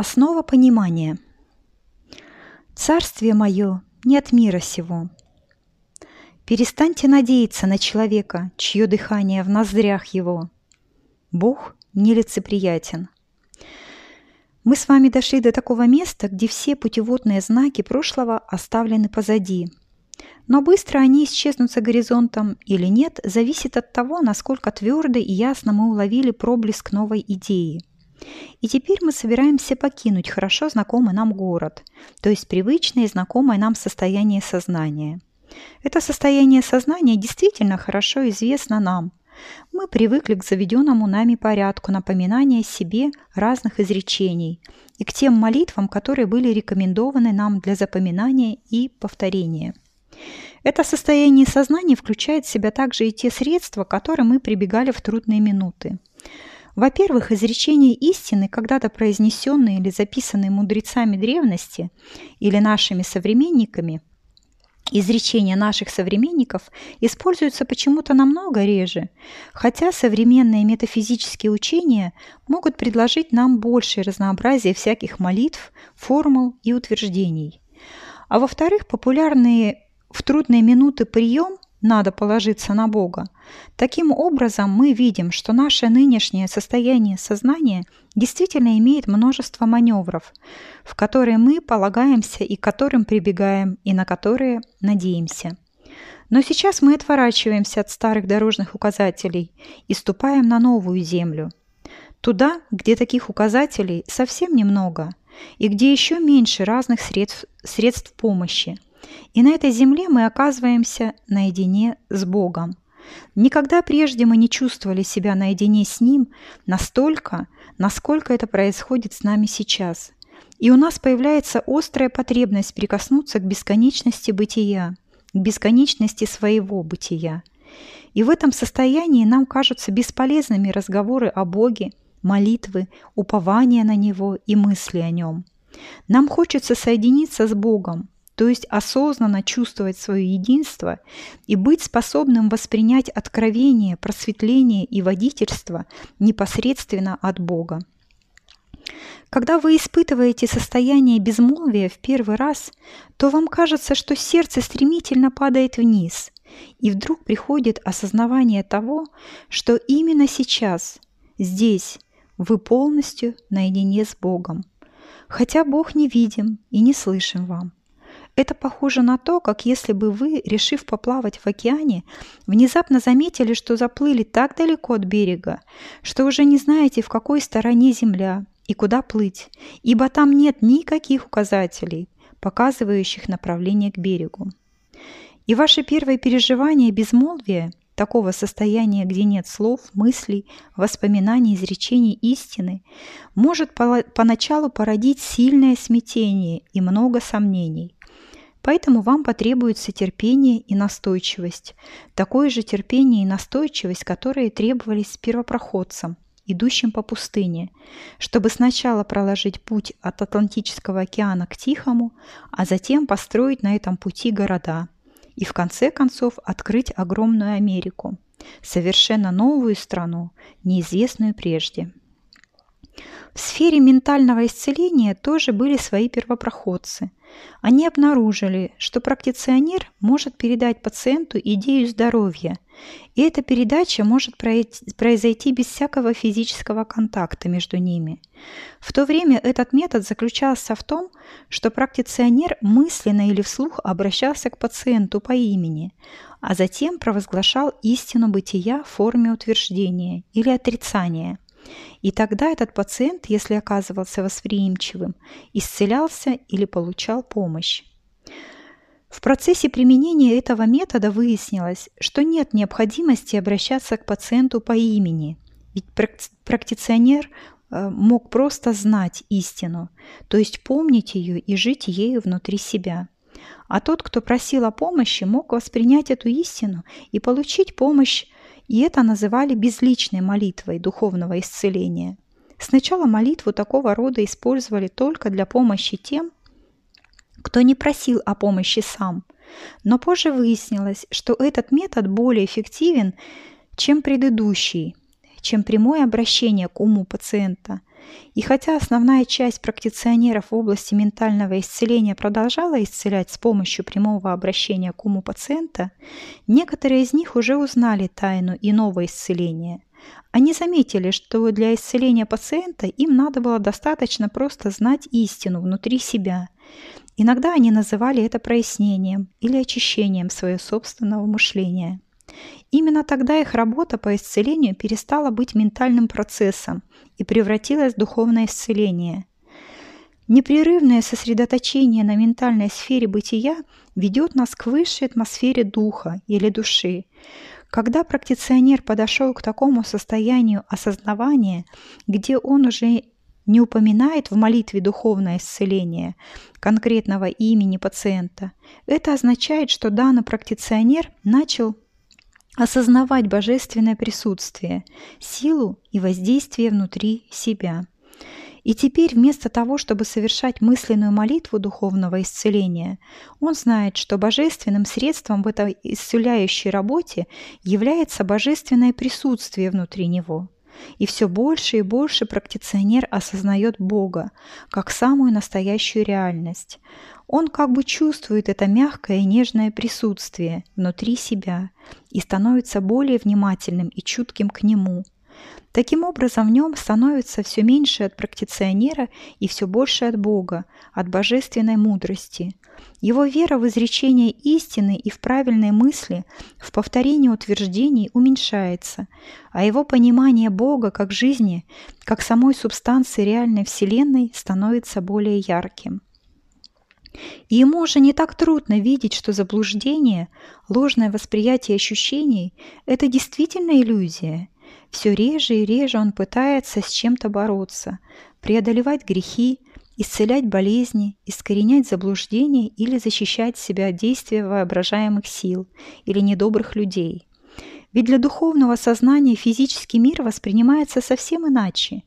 Основа понимания. Царствие мое не от мира сего. Перестаньте надеяться на человека, чье дыхание в ноздрях его. Бог нелицеприятен. Мы с вами дошли до такого места, где все путеводные знаки прошлого оставлены позади. Но быстро они исчезнут за горизонтом или нет, зависит от того, насколько твердо и ясно мы уловили проблеск новой идеи. И теперь мы собираемся покинуть хорошо знакомый нам город, то есть привычное и знакомое нам состояние сознания. Это состояние сознания действительно хорошо известно нам. Мы привыкли к заведенному нами порядку напоминания себе разных изречений и к тем молитвам, которые были рекомендованы нам для запоминания и повторения. Это состояние сознания включает в себя также и те средства, к которым мы прибегали в трудные минуты. Во-первых, изречения истины, когда-то произнесенные или записанные мудрецами древности или нашими современниками, изречения наших современников используются почему-то намного реже, хотя современные метафизические учения могут предложить нам большее разнообразие всяких молитв, формул и утверждений. А во-вторых, популярные в трудные минуты прием надо положиться на Бога. Таким образом, мы видим, что наше нынешнее состояние сознания действительно имеет множество маневров, в которые мы полагаемся и к которым прибегаем, и на которые надеемся. Но сейчас мы отворачиваемся от старых дорожных указателей и ступаем на новую землю. Туда, где таких указателей совсем немного, и где еще меньше разных средств, средств помощи – и на этой земле мы оказываемся наедине с Богом. Никогда прежде мы не чувствовали себя наедине с Ним настолько, насколько это происходит с нами сейчас. И у нас появляется острая потребность прикоснуться к бесконечности бытия, к бесконечности своего бытия. И в этом состоянии нам кажутся бесполезными разговоры о Боге, молитвы, упования на Него и мысли о Нем. Нам хочется соединиться с Богом, то есть осознанно чувствовать свое единство и быть способным воспринять откровение, просветление и водительство непосредственно от Бога. Когда вы испытываете состояние безмолвия в первый раз, то вам кажется, что сердце стремительно падает вниз, и вдруг приходит осознавание того, что именно сейчас, здесь, вы полностью наедине с Богом. Хотя Бог не видим и не слышим вам. Это похоже на то, как если бы вы, решив поплавать в океане, внезапно заметили, что заплыли так далеко от берега, что уже не знаете, в какой стороне земля и куда плыть, ибо там нет никаких указателей, показывающих направление к берегу. И ваше первое переживание безмолвия, такого состояния, где нет слов, мыслей, воспоминаний, изречений истины, может поначалу породить сильное смятение и много сомнений. Поэтому вам потребуется терпение и настойчивость. Такое же терпение и настойчивость, которые требовались первопроходцам, идущим по пустыне, чтобы сначала проложить путь от Атлантического океана к Тихому, а затем построить на этом пути города и в конце концов открыть огромную Америку, совершенно новую страну, неизвестную прежде. В сфере ментального исцеления тоже были свои первопроходцы. Они обнаружили, что практиционер может передать пациенту идею здоровья, и эта передача может произойти без всякого физического контакта между ними. В то время этот метод заключался в том, что практиционер мысленно или вслух обращался к пациенту по имени, а затем провозглашал истину бытия в форме утверждения или отрицания – и тогда этот пациент, если оказывался восприимчивым, исцелялся или получал помощь. В процессе применения этого метода выяснилось, что нет необходимости обращаться к пациенту по имени, ведь практиционер э, мог просто знать истину, то есть помнить ее и жить ею внутри себя. А тот, кто просил о помощи, мог воспринять эту истину и получить помощь и это называли безличной молитвой духовного исцеления. Сначала молитву такого рода использовали только для помощи тем, кто не просил о помощи сам. Но позже выяснилось, что этот метод более эффективен, чем предыдущий, чем прямое обращение к уму пациента. И хотя основная часть практиционеров в области ментального исцеления продолжала исцелять с помощью прямого обращения к уму пациента, некоторые из них уже узнали тайну иного исцеления. Они заметили, что для исцеления пациента им надо было достаточно просто знать истину внутри себя. Иногда они называли это прояснением или очищением своего собственного мышления. Именно тогда их работа по исцелению перестала быть ментальным процессом и превратилась в духовное исцеление. Непрерывное сосредоточение на ментальной сфере бытия ведет нас к высшей атмосфере духа или души. Когда практиционер подошел к такому состоянию осознавания, где он уже не упоминает в молитве духовное исцеление конкретного имени пациента, это означает, что данный практиционер начал осознавать божественное присутствие, силу и воздействие внутри себя. И теперь вместо того, чтобы совершать мысленную молитву духовного исцеления, он знает, что божественным средством в этой исцеляющей работе является божественное присутствие внутри него. И все больше и больше практиционер осознает Бога как самую настоящую реальность. Он как бы чувствует это мягкое и нежное присутствие внутри себя и становится более внимательным и чутким к нему. Таким образом, в нем становится все меньше от практиционера и все больше от Бога, от божественной мудрости. Его вера в изречение истины и в правильные мысли, в повторение утверждений уменьшается, а его понимание Бога как жизни, как самой субстанции реальной Вселенной становится более ярким. И ему уже не так трудно видеть, что заблуждение, ложное восприятие ощущений – это действительно иллюзия. Все реже и реже он пытается с чем-то бороться, преодолевать грехи, исцелять болезни, искоренять заблуждения или защищать себя от действия воображаемых сил или недобрых людей. Ведь для духовного сознания физический мир воспринимается совсем иначе.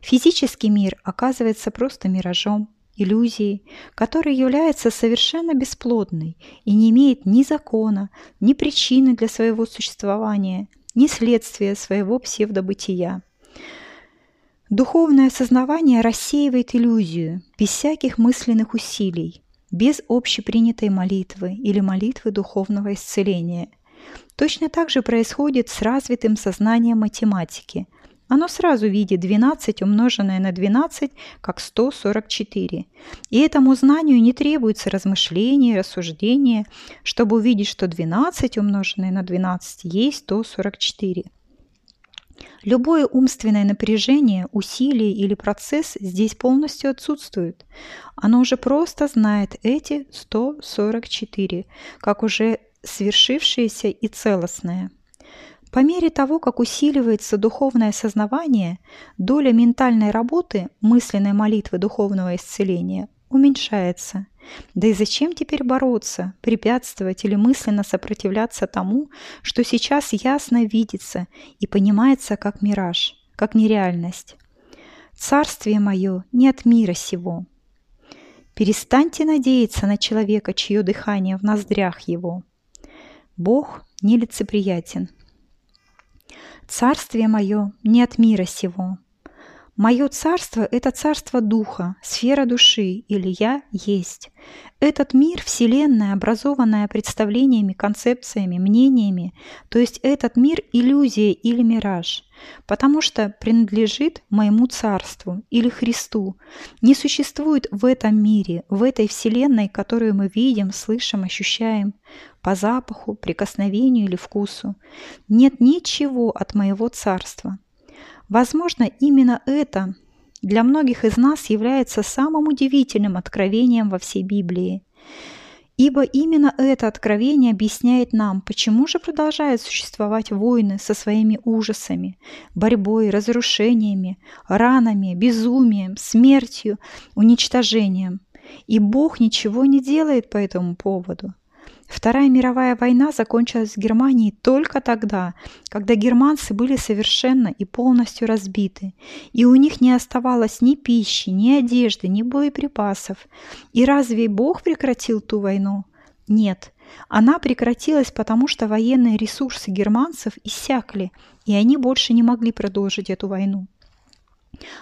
Физический мир оказывается просто миражом, иллюзией, которая является совершенно бесплодной и не имеет ни закона, ни причины для своего существования, ни следствия своего псевдобытия. Духовное осознавание рассеивает иллюзию, без всяких мысленных усилий, без общепринятой молитвы или молитвы духовного исцеления. Точно так же происходит с развитым сознанием математики, оно сразу видит 12 умноженное на 12 как 144. И этому знанию не требуется размышления, рассуждения, чтобы увидеть, что 12 умноженное на 12 есть 144. Любое умственное напряжение, усилие или процесс здесь полностью отсутствует. Оно уже просто знает эти 144, как уже свершившееся и целостное. По мере того, как усиливается духовное сознавание, доля ментальной работы, мысленной молитвы духовного исцеления уменьшается. Да и зачем теперь бороться, препятствовать или мысленно сопротивляться тому, что сейчас ясно видится и понимается как мираж, как нереальность? Царствие мое не от мира сего. Перестаньте надеяться на человека, чье дыхание в ноздрях его. Бог нелицеприятен. Царствие мое не от мира сего. Мое царство – это царство духа, сфера души, или я есть. Этот мир – вселенная, образованная представлениями, концепциями, мнениями, то есть этот мир – иллюзия или мираж, потому что принадлежит моему царству или Христу. Не существует в этом мире, в этой вселенной, которую мы видим, слышим, ощущаем, по запаху, прикосновению или вкусу. Нет ничего от моего царства. Возможно, именно это для многих из нас является самым удивительным откровением во всей Библии. Ибо именно это откровение объясняет нам, почему же продолжают существовать войны со своими ужасами, борьбой, разрушениями, ранами, безумием, смертью, уничтожением. И Бог ничего не делает по этому поводу. Вторая мировая война закончилась в Германии только тогда, когда германцы были совершенно и полностью разбиты, и у них не оставалось ни пищи, ни одежды, ни боеприпасов. И разве Бог прекратил ту войну? Нет. Она прекратилась потому, что военные ресурсы германцев иссякли, и они больше не могли продолжить эту войну.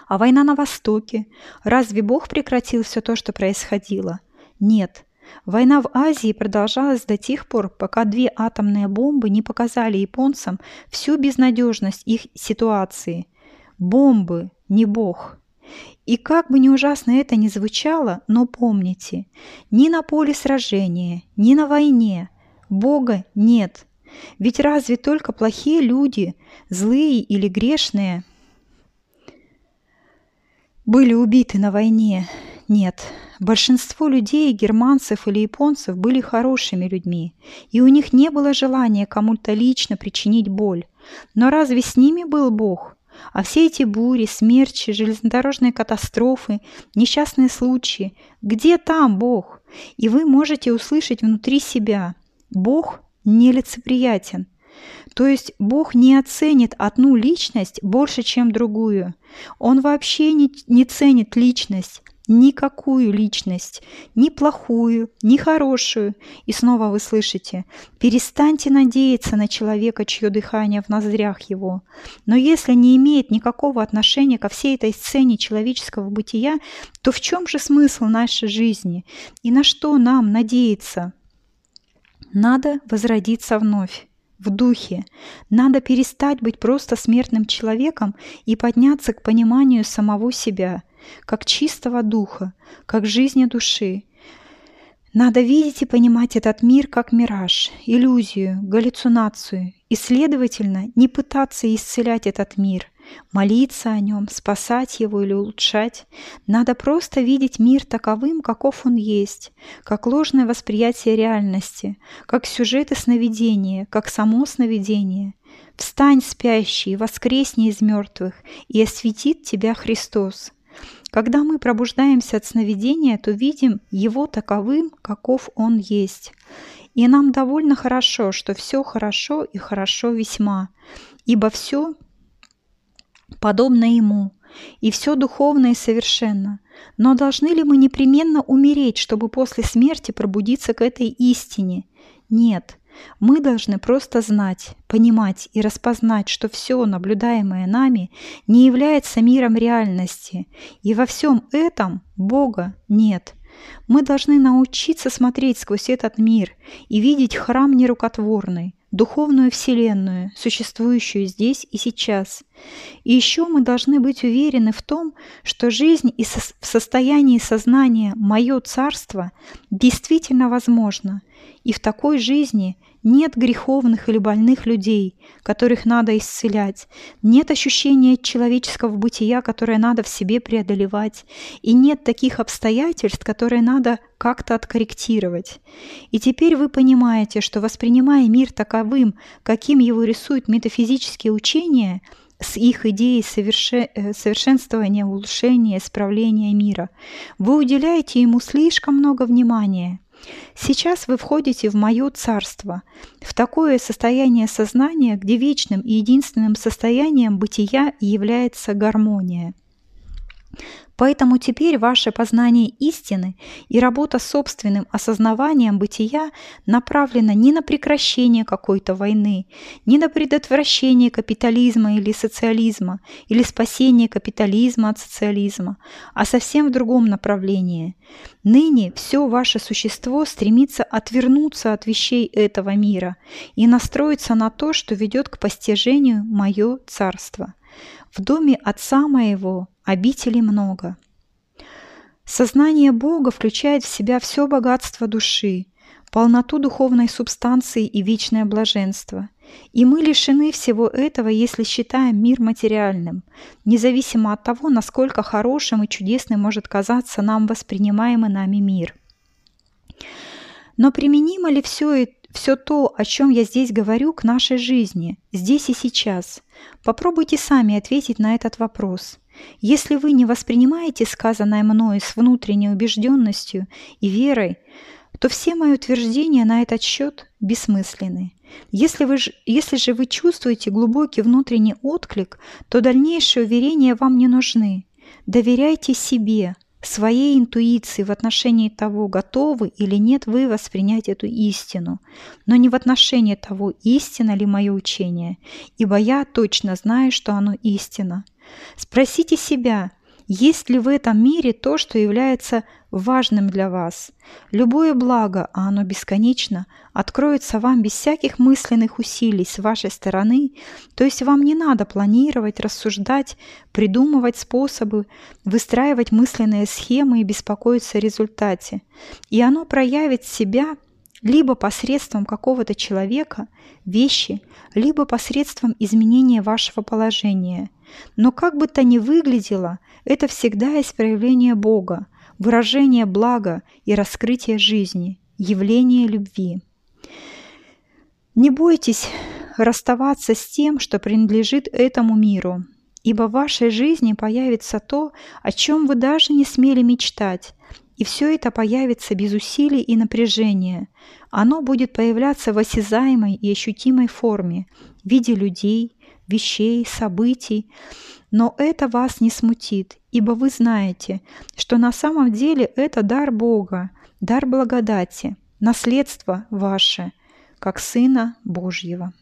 А война на Востоке? Разве Бог прекратил все то, что происходило? Нет. Война в Азии продолжалась до тех пор, пока две атомные бомбы не показали японцам всю безнадежность их ситуации. Бомбы, не Бог. И как бы ни ужасно это ни звучало, но помните, ни на поле сражения, ни на войне Бога нет. Ведь разве только плохие люди, злые или грешные, были убиты на войне? Нет. Большинство людей, германцев или японцев, были хорошими людьми, и у них не было желания кому-то лично причинить боль. Но разве с ними был Бог? А все эти бури, смерчи, железнодорожные катастрофы, несчастные случаи, где там Бог? И вы можете услышать внутри себя «Бог нелицеприятен». То есть Бог не оценит одну личность больше, чем другую. Он вообще не, не ценит личность, никакую личность, ни плохую, ни хорошую. И снова вы слышите, перестаньте надеяться на человека, чье дыхание в ноздрях его. Но если не имеет никакого отношения ко всей этой сцене человеческого бытия, то в чем же смысл нашей жизни? И на что нам надеяться? Надо возродиться вновь в духе. Надо перестать быть просто смертным человеком и подняться к пониманию самого себя, как чистого духа, как жизни души. Надо видеть и понимать этот мир как мираж, иллюзию, галлюцинацию и, следовательно, не пытаться исцелять этот мир, молиться о нем, спасать его или улучшать. Надо просто видеть мир таковым, каков он есть, как ложное восприятие реальности, как сюжеты сновидения, как само сновидение. Встань, спящий, воскресни из мертвых, и осветит тебя Христос. Когда мы пробуждаемся от сновидения, то видим его таковым, каков он есть. И нам довольно хорошо, что все хорошо и хорошо весьма, ибо все подобно Ему, и все духовно и совершенно. Но должны ли мы непременно умереть, чтобы после смерти пробудиться к этой истине? Нет. Мы должны просто знать, понимать и распознать, что все, наблюдаемое нами, не является миром реальности, и во всем этом Бога нет – мы должны научиться смотреть сквозь этот мир и видеть храм нерукотворный, духовную вселенную, существующую здесь и сейчас. И еще мы должны быть уверены в том, что жизнь и в состоянии сознания «Мое царство» действительно возможно, и в такой жизни – нет греховных или больных людей, которых надо исцелять. Нет ощущения человеческого бытия, которое надо в себе преодолевать. И нет таких обстоятельств, которые надо как-то откорректировать. И теперь вы понимаете, что воспринимая мир таковым, каким его рисуют метафизические учения, с их идеей. Э, совершенствования, улучшения, исправления мира, вы уделяете ему слишком много внимания – Сейчас вы входите в мое царство, в такое состояние сознания, где вечным и единственным состоянием бытия является гармония. Поэтому теперь ваше познание истины и работа с собственным осознаванием бытия направлена не на прекращение какой-то войны, не на предотвращение капитализма или социализма, или спасение капитализма от социализма, а совсем в другом направлении. Ныне все ваше существо стремится отвернуться от вещей этого мира и настроиться на то, что ведет к постижению мое царство. В доме Отца моего обителей много. Сознание Бога включает в себя все богатство души, полноту духовной субстанции и вечное блаженство. И мы лишены всего этого, если считаем мир материальным, независимо от того, насколько хорошим и чудесным может казаться нам воспринимаемый нами мир. Но применимо ли все все то, о чем я здесь говорю, к нашей жизни, здесь и сейчас. Попробуйте сами ответить на этот вопрос. Если вы не воспринимаете сказанное мною с внутренней убежденностью и верой, то все мои утверждения на этот счет бессмысленны. Если, вы, если же вы чувствуете глубокий внутренний отклик, то дальнейшие уверения вам не нужны. Доверяйте себе, своей интуиции в отношении того, готовы или нет вы воспринять эту истину, но не в отношении того, истина ли мое учение, ибо я точно знаю, что оно истина. Спросите себя, есть ли в этом мире то, что является важным для вас? Любое благо, а оно бесконечно, откроется вам без всяких мысленных усилий с вашей стороны, то есть вам не надо планировать, рассуждать, придумывать способы, выстраивать мысленные схемы и беспокоиться о результате. И оно проявит себя либо посредством какого-то человека, вещи, либо посредством изменения вашего положения – но как бы то ни выглядело, это всегда есть проявление Бога, выражение блага и раскрытие жизни, явление любви. Не бойтесь расставаться с тем, что принадлежит этому миру, ибо в вашей жизни появится то, о чем вы даже не смели мечтать, и все это появится без усилий и напряжения. Оно будет появляться в осязаемой и ощутимой форме, в виде людей, вещей, событий. Но это вас не смутит, ибо вы знаете, что на самом деле это дар Бога, дар благодати, наследство ваше, как Сына Божьего.